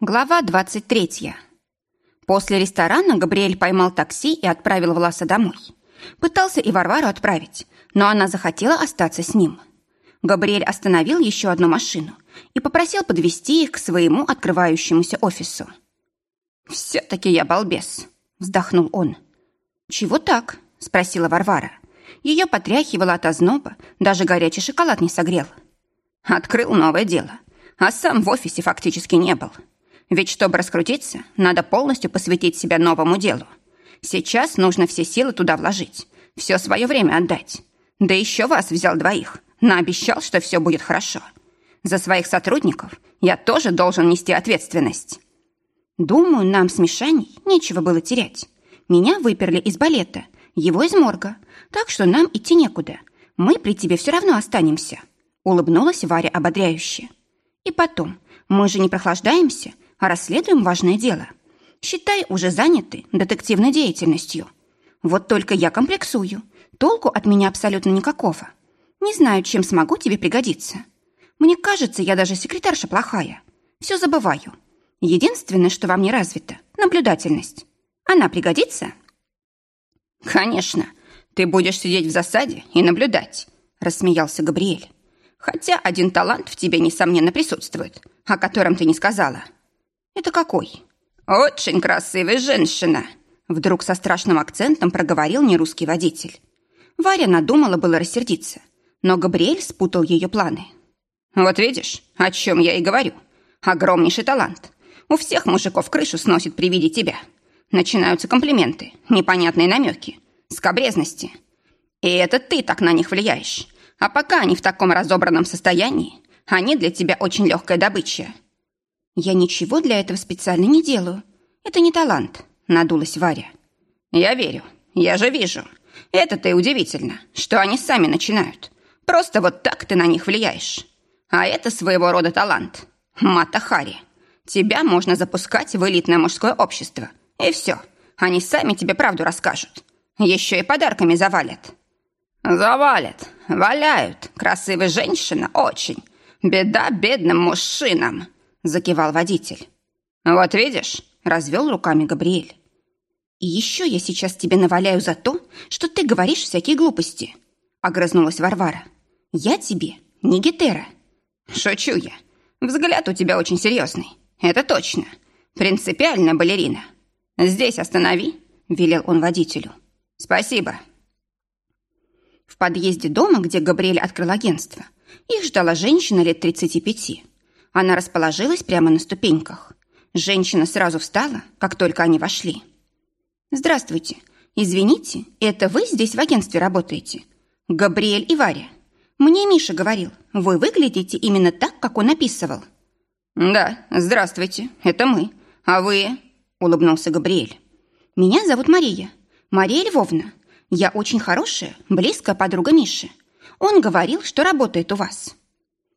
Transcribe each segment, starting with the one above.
Глава 23. После ресторана Габриэль поймал такси и отправил Власа домой. Пытался и Варвару отправить, но она захотела остаться с ним. Габриэль остановил еще одну машину и попросил подвести их к своему открывающемуся офису. «Все-таки я балбес», — вздохнул он. «Чего так?» — спросила Варвара. Ее потряхивало от озноба, даже горячий шоколад не согрел. Открыл новое дело, а сам в офисе фактически не был. Ведь чтобы раскрутиться, надо полностью посвятить себя новому делу. Сейчас нужно все силы туда вложить, все свое время отдать. Да еще вас взял двоих, наобещал, что все будет хорошо. За своих сотрудников я тоже должен нести ответственность. Думаю, нам с Мишаней нечего было терять. Меня выперли из балета, его из морга, так что нам идти некуда. Мы при тебе все равно останемся. Улыбнулась Варя ободряюще. И потом, мы же не прохлаждаемся, а расследуем важное дело. Считай, уже заняты детективной деятельностью. Вот только я комплексую. Толку от меня абсолютно никакого. Не знаю, чем смогу тебе пригодиться. Мне кажется, я даже секретарша плохая. Все забываю. Единственное, что во мне развито – наблюдательность. Она пригодится? Конечно. Ты будешь сидеть в засаде и наблюдать, рассмеялся Габриэль. Хотя один талант в тебе, несомненно, присутствует, о котором ты не сказала – «Это какой?» «Очень красивая женщина!» Вдруг со страшным акцентом проговорил нерусский водитель. Варя надумала было рассердиться, но Габриэль спутал ее планы. «Вот видишь, о чем я и говорю. Огромнейший талант. У всех мужиков крышу сносит при виде тебя. Начинаются комплименты, непонятные намеки, скобрезности. И это ты так на них влияешь. А пока они в таком разобранном состоянии, они для тебя очень легкая добыча. «Я ничего для этого специально не делаю. Это не талант», — надулась Варя. «Я верю. Я же вижу. Это-то и удивительно, что они сами начинают. Просто вот так ты на них влияешь. А это своего рода талант. Мата Хари. Тебя можно запускать в элитное мужское общество. И все. Они сами тебе правду расскажут. Еще и подарками завалят». «Завалят. Валяют. Красивая женщина очень. Беда бедным мужчинам», закивал водитель. «Вот видишь», — развел руками Габриэль. «И еще я сейчас тебе наваляю за то, что ты говоришь всякие глупости», — огрызнулась Варвара. «Я тебе не Гетера». «Шучу я. Взгляд у тебя очень серьезный. Это точно. Принципиальная балерина. Здесь останови», — велел он водителю. «Спасибо». В подъезде дома, где Габриэль открыл агентство, их ждала женщина лет тридцати пяти. Она расположилась прямо на ступеньках. Женщина сразу встала, как только они вошли. «Здравствуйте. Извините, это вы здесь в агентстве работаете? Габриэль и Варя. Мне Миша говорил, вы выглядите именно так, как он описывал». «Да, здравствуйте, это мы. А вы?» – улыбнулся Габриэль. «Меня зовут Мария. Мария Львовна. Я очень хорошая, близкая подруга Миши. Он говорил, что работает у вас».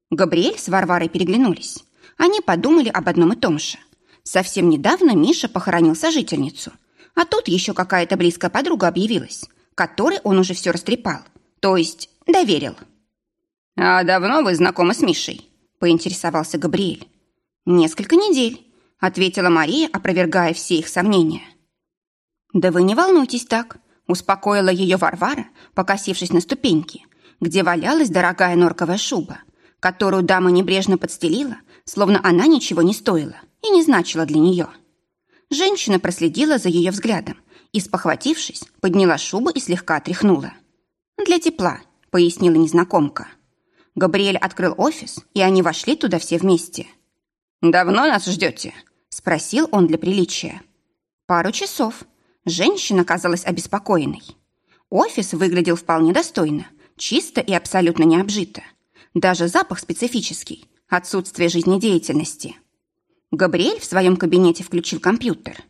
Габриэль с Варварой переглянулись. Они подумали об одном и том же. Совсем недавно Миша похоронил сожительницу. А тут еще какая-то близкая подруга объявилась, которой он уже все растрепал. То есть доверил. «А давно вы знакомы с Мишей?» – поинтересовался Габриэль. «Несколько недель», – ответила Мария, опровергая все их сомнения. «Да вы не волнуйтесь так», – успокоила ее Варвара, покосившись на ступеньки, где валялась дорогая норковая шуба, которую дама небрежно подстелила, словно она ничего не стоила и не значила для нее. Женщина проследила за ее взглядом и, спохватившись, подняла шубу и слегка отряхнула. «Для тепла», — пояснила незнакомка. Габриэль открыл офис, и они вошли туда все вместе. «Давно нас ждете?» — спросил он для приличия. «Пару часов». Женщина казалась обеспокоенной. Офис выглядел вполне достойно, чисто и абсолютно не обжито. Даже запах специфический, отсутствие жизнедеятельности. Габриэль в своем кабинете включил компьютер.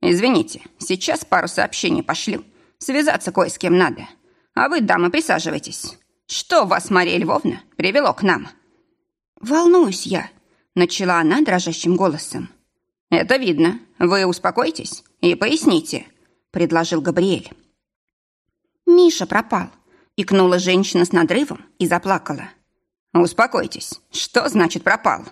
«Извините, сейчас пару сообщений пошлю. Связаться кое с кем надо. А вы, дамы, присаживайтесь. Что вас, Мария Львовна, привело к нам?» «Волнуюсь я», — начала она дрожащим голосом. «Это видно. Вы успокойтесь и поясните», — предложил Габриэль. «Миша пропал», — икнула женщина с надрывом и заплакала. «Успокойтесь. Что значит пропал?»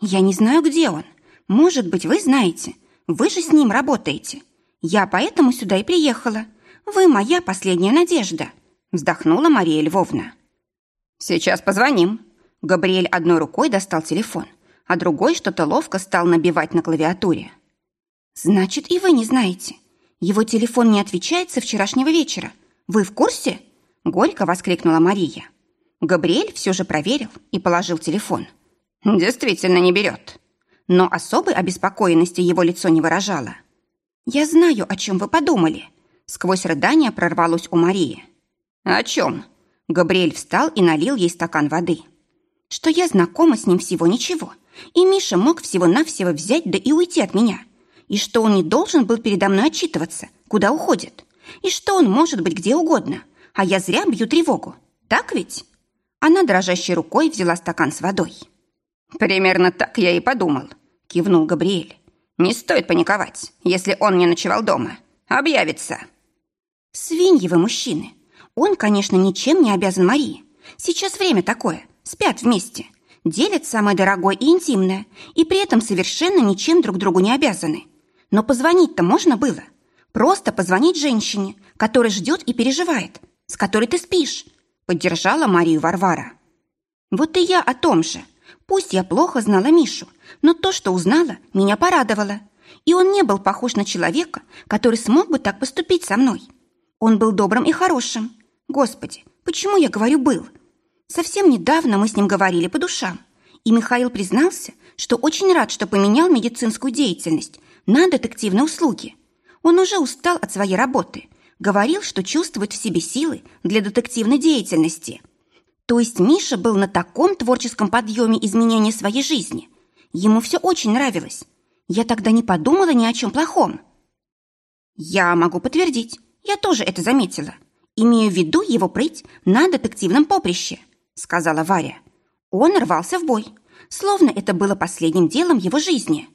«Я не знаю, где он. Может быть, вы знаете, вы же с ним работаете. Я поэтому сюда и приехала. Вы моя последняя надежда», — вздохнула Мария Львовна. «Сейчас позвоним». Габриэль одной рукой достал телефон, а другой что-то ловко стал набивать на клавиатуре. «Значит, и вы не знаете. Его телефон не отвечает со вчерашнего вечера. Вы в курсе?» Горько воскликнула Мария. Габриэль все же проверил и положил телефон. «Действительно не берет». Но особой обеспокоенности его лицо не выражало. «Я знаю, о чем вы подумали». Сквозь рыдания прорвалось у Марии. «О чем?» Габриэль встал и налил ей стакан воды. «Что я знакома с ним всего ничего, и Миша мог всего-навсего взять да и уйти от меня, и что он не должен был передо мной отчитываться, куда уходит, и что он может быть где угодно, а я зря бью тревогу. Так ведь?» Она дрожащей рукой взяла стакан с водой. «Примерно так я и подумал», — кивнул Габриэль. «Не стоит паниковать, если он не ночевал дома. Объявится». «Свиньи вы, мужчины. Он, конечно, ничем не обязан Марии. Сейчас время такое. Спят вместе. Делят самое дорогое и интимное. И при этом совершенно ничем друг другу не обязаны. Но позвонить-то можно было. Просто позвонить женщине, которая ждет и переживает, с которой ты спишь. Поддержала Марию Варвара. Вот и я о том же. Пусть я плохо знала Мишу, но то, что узнала, меня порадовало. И он не был похож на человека, который смог бы так поступить со мной. Он был добрым и хорошим. Господи, почему я говорю «был»? Совсем недавно мы с ним говорили по душам, и Михаил признался, что очень рад, что поменял медицинскую деятельность на детективные услуги. Он уже устал от своей работы, говорил, что чувствует в себе силы для детективной деятельности. То есть Миша был на таком творческом подъеме изменения своей жизни. Ему все очень нравилось. Я тогда не подумала ни о чем плохом. Я могу подтвердить, я тоже это заметила. Имею в виду его прыть на детективном поприще, сказала Варя. Он рвался в бой, словно это было последним делом его жизни.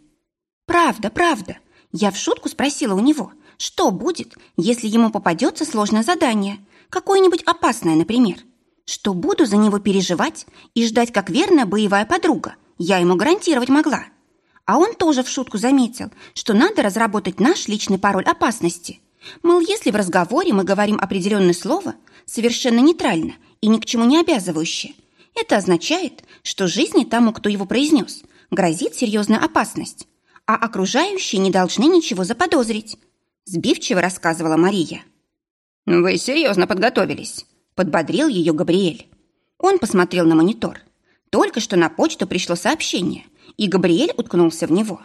Правда, правда. Я в шутку спросила у него, что будет, если ему попадется сложное задание, какое-нибудь опасное, например. Что буду за него переживать и ждать как верная боевая подруга, я ему гарантировать могла. А он тоже в шутку заметил, что надо разработать наш личный пароль опасности – Мол, если в разговоре мы говорим определенное слово, совершенно нейтрально и ни к чему не обязывающее, это означает, что жизни тому, кто его произнес, грозит серьезная опасность, а окружающие не должны ничего заподозрить, сбивчиво рассказывала Мария. «Вы серьезно подготовились», — подбодрил ее Габриэль. Он посмотрел на монитор. Только что на почту пришло сообщение, и Габриэль уткнулся в него.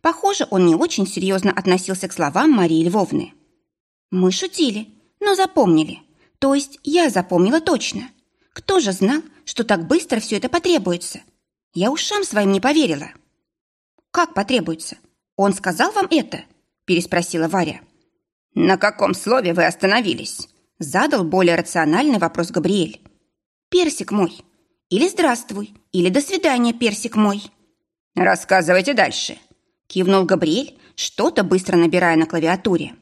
Похоже, он не очень серьезно относился к словам Марии Львовны. Мы шутили, но запомнили. То есть я запомнила точно. Кто же знал, что так быстро все это потребуется? Я ушам своим не поверила. Как потребуется? Он сказал вам это? Переспросила Варя. На каком слове вы остановились? Задал более рациональный вопрос Габриэль. Персик мой. Или здравствуй, или до свидания, персик мой. Рассказывайте дальше. Кивнул Габриэль, что-то быстро набирая на клавиатуре.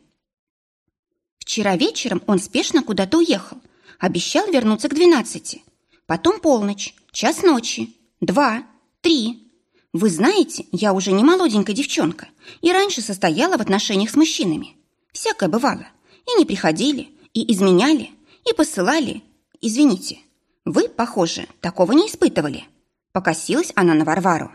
Вчера вечером он спешно куда-то уехал. Обещал вернуться к двенадцати. Потом полночь, час ночи, два, три. Вы знаете, я уже не молоденькая девчонка и раньше состояла в отношениях с мужчинами. Всякое бывало. И не приходили, и изменяли, и посылали. Извините, вы, похоже, такого не испытывали. Покосилась она на Варвару.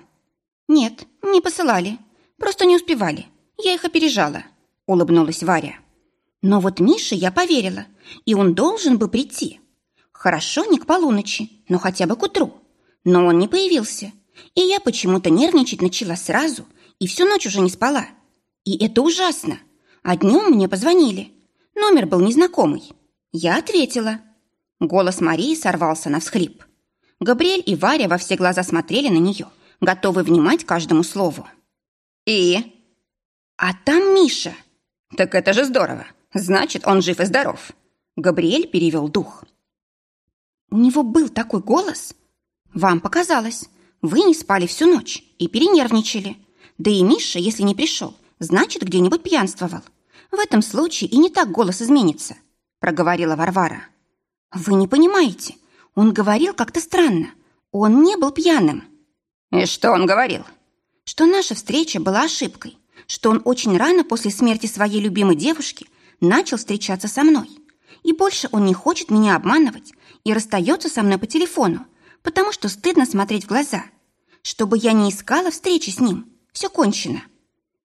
Нет, не посылали. Просто не успевали. Я их опережала. Улыбнулась Варя. Но вот Мише я поверила, и он должен бы прийти. Хорошо, не к полуночи, но хотя бы к утру. Но он не появился, и я почему-то нервничать начала сразу и всю ночь уже не спала. И это ужасно. А днем мне позвонили. Номер был незнакомый. Я ответила. Голос Марии сорвался на всхлип. Габриэль и Варя во все глаза смотрели на нее, готовы внимать каждому слову. «И?» «А там Миша». «Так это же здорово. Значит, он жив и здоров. Габриэль перевел дух. У него был такой голос. Вам показалось. Вы не спали всю ночь и перенервничали. Да и Миша, если не пришел, значит, где-нибудь пьянствовал. В этом случае и не так голос изменится, проговорила Варвара. Вы не понимаете. Он говорил как-то странно. Он не был пьяным. И что он говорил? что наша встреча была ошибкой, что он очень рано после смерти своей любимой девушки начал встречаться со мной. И больше он не хочет меня обманывать и расстается со мной по телефону, потому что стыдно смотреть в глаза. Чтобы я не искала встречи с ним, все кончено.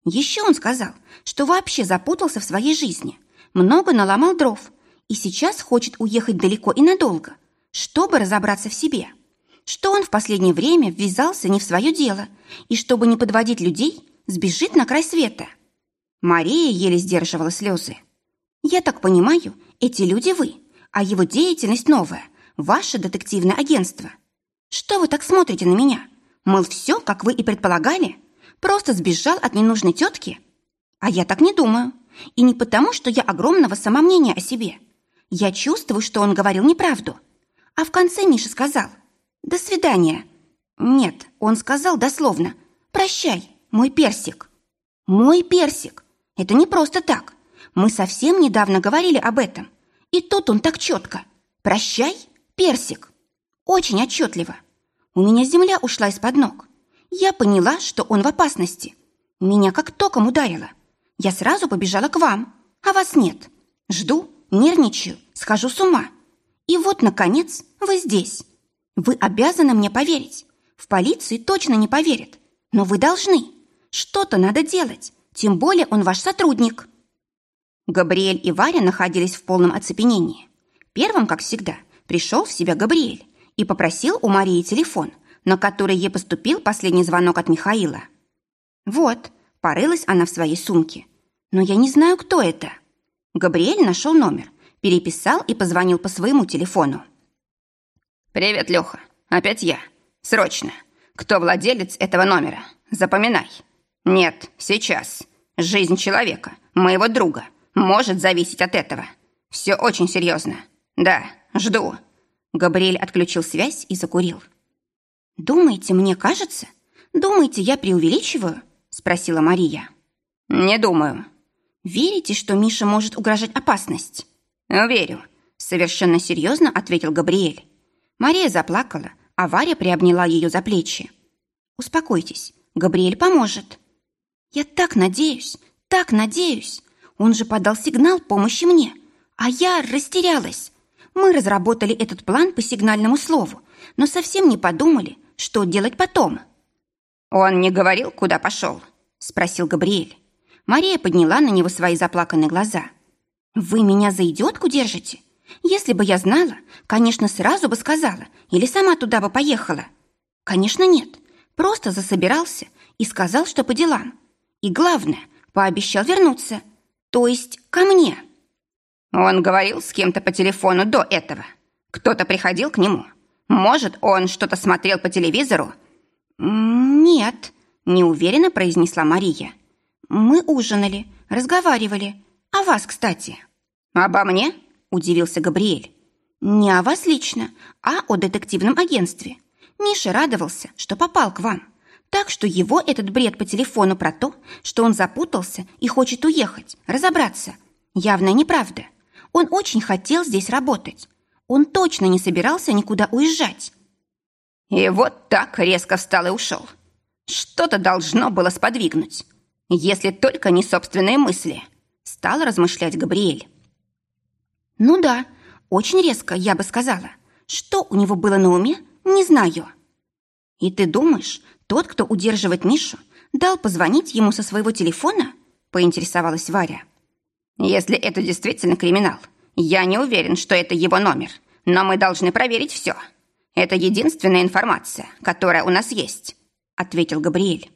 Еще он сказал, что вообще запутался в своей жизни, много наломал дров и сейчас хочет уехать далеко и надолго, чтобы разобраться в себе. Что он в последнее время ввязался не в свое дело и, чтобы не подводить людей, сбежит на край света. Мария еле сдерживала слезы. «Я так понимаю, эти люди вы, а его деятельность новая, ваше детективное агентство. Что вы так смотрите на меня? Мол, все, как вы и предполагали?» Просто сбежал от ненужной тетки? А я так не думаю. И не потому, что я огромного самомнения о себе. Я чувствую, что он говорил неправду. А в конце Миша сказал «До свидания». Нет, он сказал дословно «Прощай, мой персик». Мой персик. Это не просто так. Мы совсем недавно говорили об этом. И тут он так четко. «Прощай, персик». Очень отчетливо. У меня земля ушла из-под ног. Я поняла, что он в опасности. Меня как током ударило. Я сразу побежала к вам, а вас нет. Жду, нервничаю, схожу с ума. И вот, наконец, вы здесь. Вы обязаны мне поверить. В полиции точно не поверят. Но вы должны. Что-то надо делать. Тем более он ваш сотрудник. Габриэль и Варя находились в полном оцепенении. Первым, как всегда, пришел в себя Габриэль и попросил у Марии телефон – на который ей поступил последний звонок от Михаила. Вот, порылась она в своей сумке. Но я не знаю, кто это. Габриэль нашел номер, переписал и позвонил по своему телефону. «Привет, Леха. Опять я. Срочно. Кто владелец этого номера? Запоминай. Нет, сейчас. Жизнь человека, моего друга, может зависеть от этого. Все очень серьезно. Да, жду». Габриэль отключил связь и закурил. «Думаете, мне кажется? Думаете, я преувеличиваю?» – спросила Мария. «Не думаю». «Верите, что Миша может угрожать опасность?» «Верю», – совершенно серьезно ответил Габриэль. Мария заплакала, а Варя приобняла ее за плечи. «Успокойтесь, Габриэль поможет». «Я так надеюсь, так надеюсь. Он же подал сигнал помощи мне, а я растерялась. Мы разработали этот план по сигнальному слову, но совсем не подумали, что делать потом?» «Он не говорил, куда пошел?» – спросил Габриэль. Мария подняла на него свои заплаканные глаза. «Вы меня за идиотку держите? Если бы я знала, конечно, сразу бы сказала или сама туда бы поехала. Конечно, нет. Просто засобирался и сказал, что по делам. И главное, пообещал вернуться. То есть ко мне». Он говорил с кем-то по телефону до этого. Кто-то приходил к нему. Может, он что-то смотрел по телевизору?» «Нет», – неуверенно произнесла Мария. «Мы ужинали, разговаривали. О вас, кстати». «Обо мне?» – удивился Габриэль. «Не о вас лично, а о детективном агентстве. Миша радовался, что попал к вам. Так что его этот бред по телефону про то, что он запутался и хочет уехать, разобраться, явно неправда. Он очень хотел здесь работать. Он точно не собирался никуда уезжать. И вот так резко встал и ушел. Что-то должно было сподвигнуть. Если только не собственные мысли. Стал размышлять Габриэль. Ну да, очень резко, я бы сказала. Что у него было на уме, не знаю. И ты думаешь, тот, кто удерживает Мишу, дал позвонить ему со своего телефона? Поинтересовалась Варя. Если это действительно криминал, «Я не уверен, что это его номер, но мы должны проверить все. Это единственная информация, которая у нас есть», — ответил Габриэль.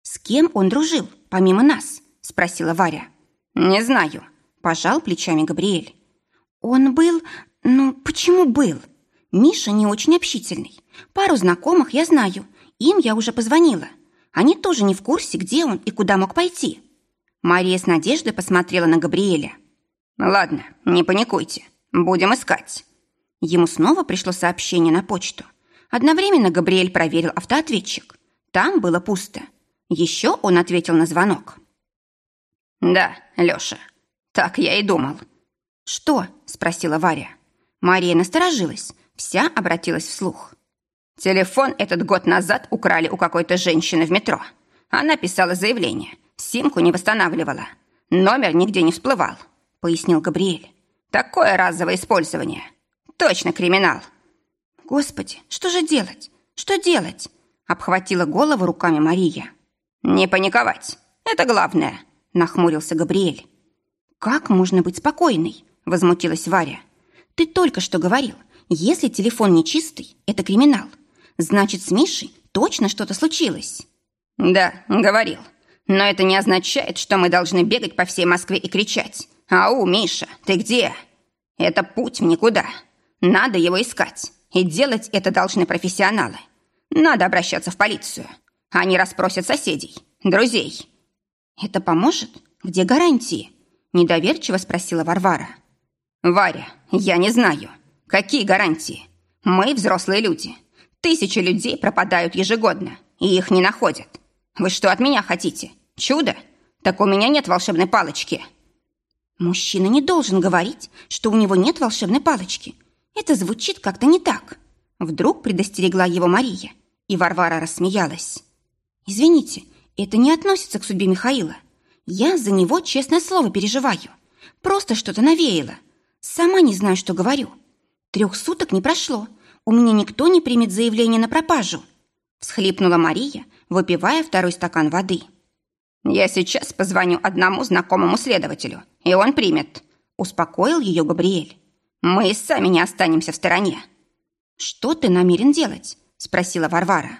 «С кем он дружил, помимо нас?» — спросила Варя. «Не знаю», — пожал плечами Габриэль. «Он был... Ну, почему был? Миша не очень общительный. Пару знакомых я знаю, им я уже позвонила. Они тоже не в курсе, где он и куда мог пойти». Мария с надеждой посмотрела на Габриэля. «Ладно, не паникуйте. Будем искать». Ему снова пришло сообщение на почту. Одновременно Габриэль проверил автоответчик. Там было пусто. Еще он ответил на звонок. «Да, Лёша, так я и думал». «Что?» – спросила Варя. Мария насторожилась, вся обратилась вслух. «Телефон этот год назад украли у какой-то женщины в метро. Она писала заявление, симку не восстанавливала. Номер нигде не всплывал, пояснил Габриэль. Такое разовое использование. Точно криминал. Господи, что же делать? Что делать? Обхватила голову руками Мария. Не паниковать. Это главное, нахмурился Габриэль. Как можно быть спокойной? Возмутилась Варя. Ты только что говорил, если телефон не чистый, это криминал. Значит, с Мишей точно что-то случилось. Да, говорил. Но это не означает, что мы должны бегать по всей Москве и кричать. «Ау, Миша, ты где?» Это путь в никуда. Надо его искать. И делать это должны профессионалы. Надо обращаться в полицию. Они расспросят соседей, друзей. «Это поможет? Где гарантии?» Недоверчиво спросила Варвара. «Варя, я не знаю. Какие гарантии? Мы взрослые люди. Тысячи людей пропадают ежегодно, и их не находят. Вы что от меня хотите? Чудо? Так у меня нет волшебной палочки». Мужчина не должен говорить, что у него нет волшебной палочки. Это звучит как-то не так. Вдруг предостерегла его Мария, и Варвара рассмеялась. «Извините, это не относится к судьбе Михаила. Я за него, честное слово, переживаю. Просто что-то навеяло. Сама не знаю, что говорю. Трех суток не прошло. У меня никто не примет заявление на пропажу». Всхлипнула Мария, выпивая второй стакан воды. «Я сейчас позвоню одному знакомому следователю, и он примет», — успокоил ее Габриэль. «Мы сами не останемся в стороне». «Что ты намерен делать?» — спросила Варвара.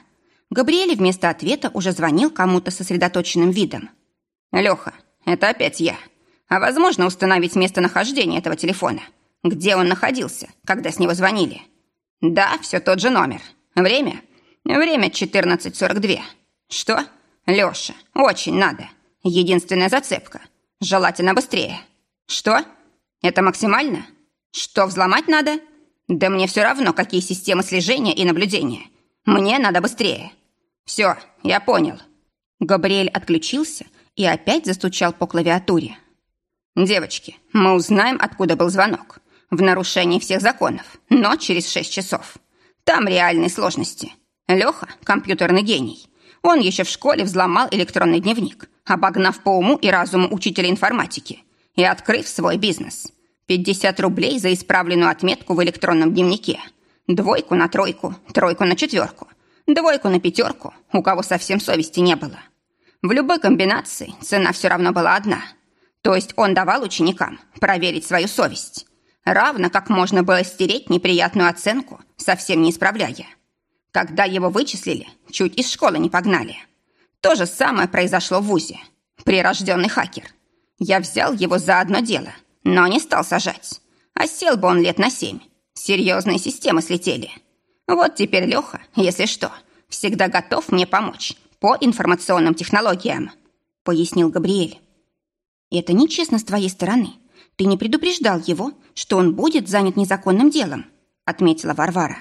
Габриэль вместо ответа уже звонил кому-то сосредоточенным видом. «Леха, это опять я. А возможно установить местонахождение этого телефона? Где он находился, когда с него звонили?» «Да, все тот же номер. Время? Время 14.42. Что?» Лёша, очень надо. Единственная зацепка. Желательно быстрее. Что? Это максимально? Что, взломать надо? Да мне все равно, какие системы слежения и наблюдения. Мне надо быстрее. Все, я понял. Габриэль отключился и опять застучал по клавиатуре. «Девочки, мы узнаем, откуда был звонок. В нарушении всех законов, но через шесть часов. Там реальные сложности. Леха – компьютерный гений. Он еще в школе взломал электронный дневник, обогнав по уму и разуму учителя информатики и открыв свой бизнес. 50 рублей за исправленную отметку в электронном дневнике. Двойку на тройку, тройку на четверку, двойку на пятерку, у кого совсем совести не было. В любой комбинации цена все равно была одна. То есть он давал ученикам проверить свою совесть. Равно как можно было стереть неприятную оценку, совсем не исправляя. Когда его вычислили, чуть из школы не погнали. То же самое произошло в ВУЗе. Прирожденный хакер. Я взял его за одно дело, но не стал сажать. А сел бы он лет на семь. Серьезные системы слетели. Вот теперь Леха, если что, всегда готов мне помочь по информационным технологиям», — пояснил Габриэль. «Это нечестно с твоей стороны. Ты не предупреждал его, что он будет занят незаконным делом», — отметила Варвара.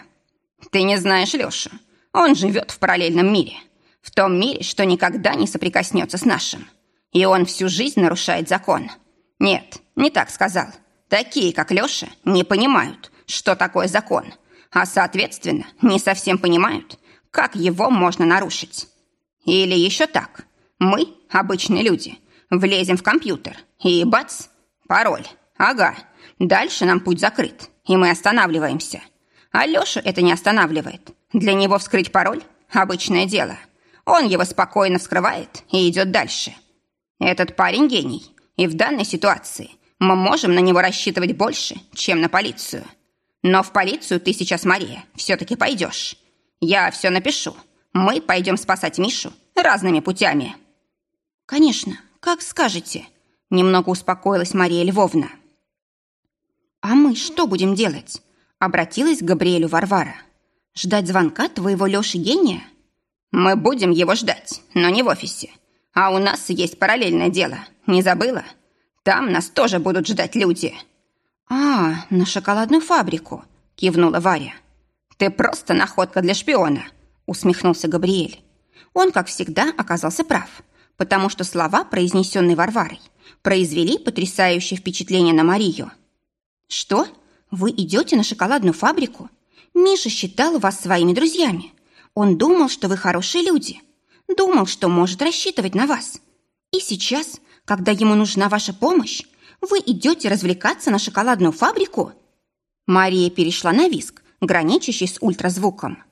Ты не знаешь Лешу. Он живет в параллельном мире. В том мире, что никогда не соприкоснется с нашим. И он всю жизнь нарушает закон. Нет, не так сказал. Такие, как Леша, не понимают, что такое закон. А, соответственно, не совсем понимают, как его можно нарушить. Или еще так. Мы, обычные люди, влезем в компьютер и бац, пароль. Ага, дальше нам путь закрыт, и мы останавливаемся. А Лешу это не останавливает. Для него вскрыть пароль – обычное дело. Он его спокойно вскрывает и идет дальше. Этот парень гений, и в данной ситуации мы можем на него рассчитывать больше, чем на полицию. Но в полицию ты сейчас, Мария, все-таки пойдешь. Я все напишу. Мы пойдем спасать Мишу разными путями. Конечно, как скажете. Немного успокоилась Мария Львовна. А мы что будем делать? Обратилась к Габриэлю Варвара. «Ждать звонка твоего Лёши гения?» «Мы будем его ждать, но не в офисе. А у нас есть параллельное дело. Не забыла? Там нас тоже будут ждать люди». «А, на шоколадную фабрику», — кивнула Варя. «Ты просто находка для шпиона», — усмехнулся Габриэль. Он, как всегда, оказался прав, потому что слова, произнесенные Варварой, произвели потрясающее впечатление на Марию. «Что?» Вы идете на шоколадную фабрику? Миша считал вас своими друзьями. Он думал, что вы хорошие люди. Думал, что может рассчитывать на вас. И сейчас, когда ему нужна ваша помощь, вы идете развлекаться на шоколадную фабрику?» Мария перешла на виск, граничащий с ультразвуком.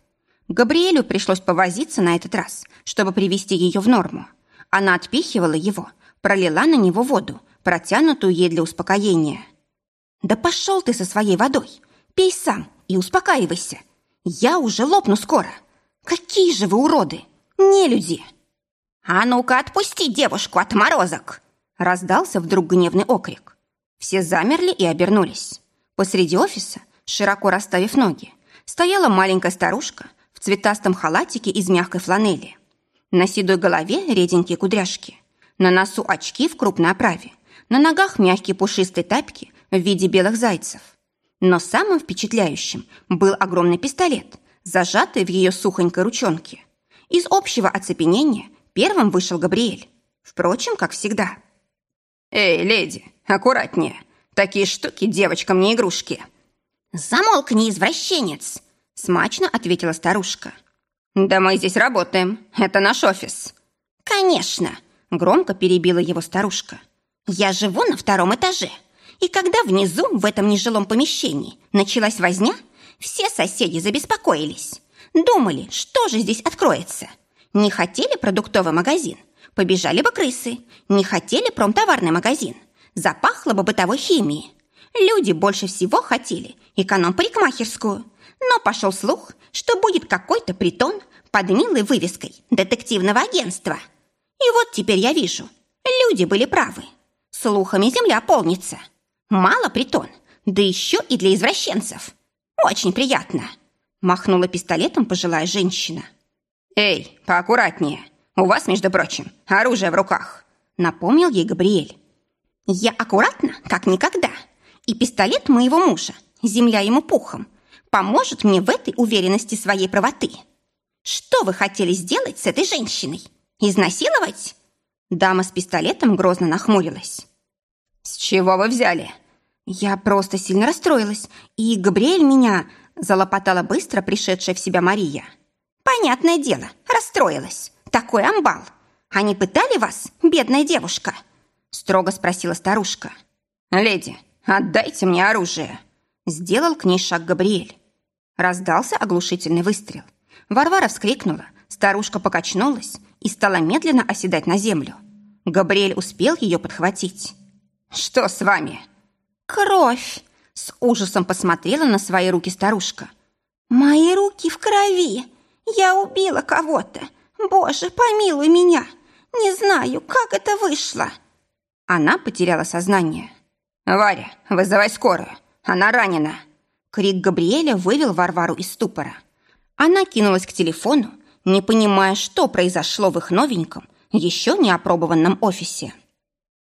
Габриэлю пришлось повозиться на этот раз, чтобы привести ее в норму. Она отпихивала его, пролила на него воду, протянутую ей для успокоения. «Да пошел ты со своей водой! Пей сам и успокаивайся! Я уже лопну скоро! Какие же вы уроды! Не люди!» «А ну-ка отпусти девушку, от морозок! Раздался вдруг гневный окрик. Все замерли и обернулись. Посреди офиса, широко расставив ноги, стояла маленькая старушка в цветастом халатике из мягкой фланели. На седой голове реденькие кудряшки, на носу очки в крупной оправе, на ногах мягкие пушистые тапки в виде белых зайцев. Но самым впечатляющим был огромный пистолет, зажатый в ее сухонькой ручонке. Из общего оцепенения первым вышел Габриэль. Впрочем, как всегда. «Эй, леди, аккуратнее. Такие штуки девочкам не игрушки». «Замолкни, извращенец!» – смачно ответила старушка. «Да мы здесь работаем. Это наш офис». «Конечно!» – громко перебила его старушка. «Я живу на втором этаже. И когда внизу, в этом нежилом помещении, началась возня, все соседи забеспокоились. Думали, что же здесь откроется. Не хотели продуктовый магазин? Побежали бы крысы. Не хотели промтоварный магазин? Запахло бы бытовой химией. Люди больше всего хотели эконом-парикмахерскую. Но пошел слух, что будет какой-то притон под милой вывеской детективного агентства. И вот теперь я вижу, люди были правы. Слухами земля полнится. Мало притон, да еще и для извращенцев. Очень приятно. Махнула пистолетом пожилая женщина. «Эй, поаккуратнее. У вас, между прочим, оружие в руках», напомнил ей Габриэль. «Я аккуратно, как никогда. И пистолет моего мужа, земля ему пухом, поможет мне в этой уверенности своей правоты. Что вы хотели сделать с этой женщиной? Изнасиловать?» Дама с пистолетом грозно нахмурилась. «С чего вы взяли?» «Я просто сильно расстроилась, и Габриэль меня...» залопотала быстро пришедшая в себя Мария. «Понятное дело, расстроилась. Такой амбал. Они пытали вас, бедная девушка?» строго спросила старушка. «Леди, отдайте мне оружие!» Сделал к ней шаг Габриэль. Раздался оглушительный выстрел. Варвара вскрикнула, старушка покачнулась и стала медленно оседать на землю. Габриэль успел ее подхватить. «Что с вами?» «Кровь!» — с ужасом посмотрела на свои руки старушка. «Мои руки в крови! Я убила кого-то! Боже, помилуй меня! Не знаю, как это вышло!» Она потеряла сознание. «Варя, вызывай скорую! Она ранена!» Крик Габриэля вывел Варвару из ступора. Она кинулась к телефону, не понимая, что произошло в их новеньком, еще не опробованном офисе.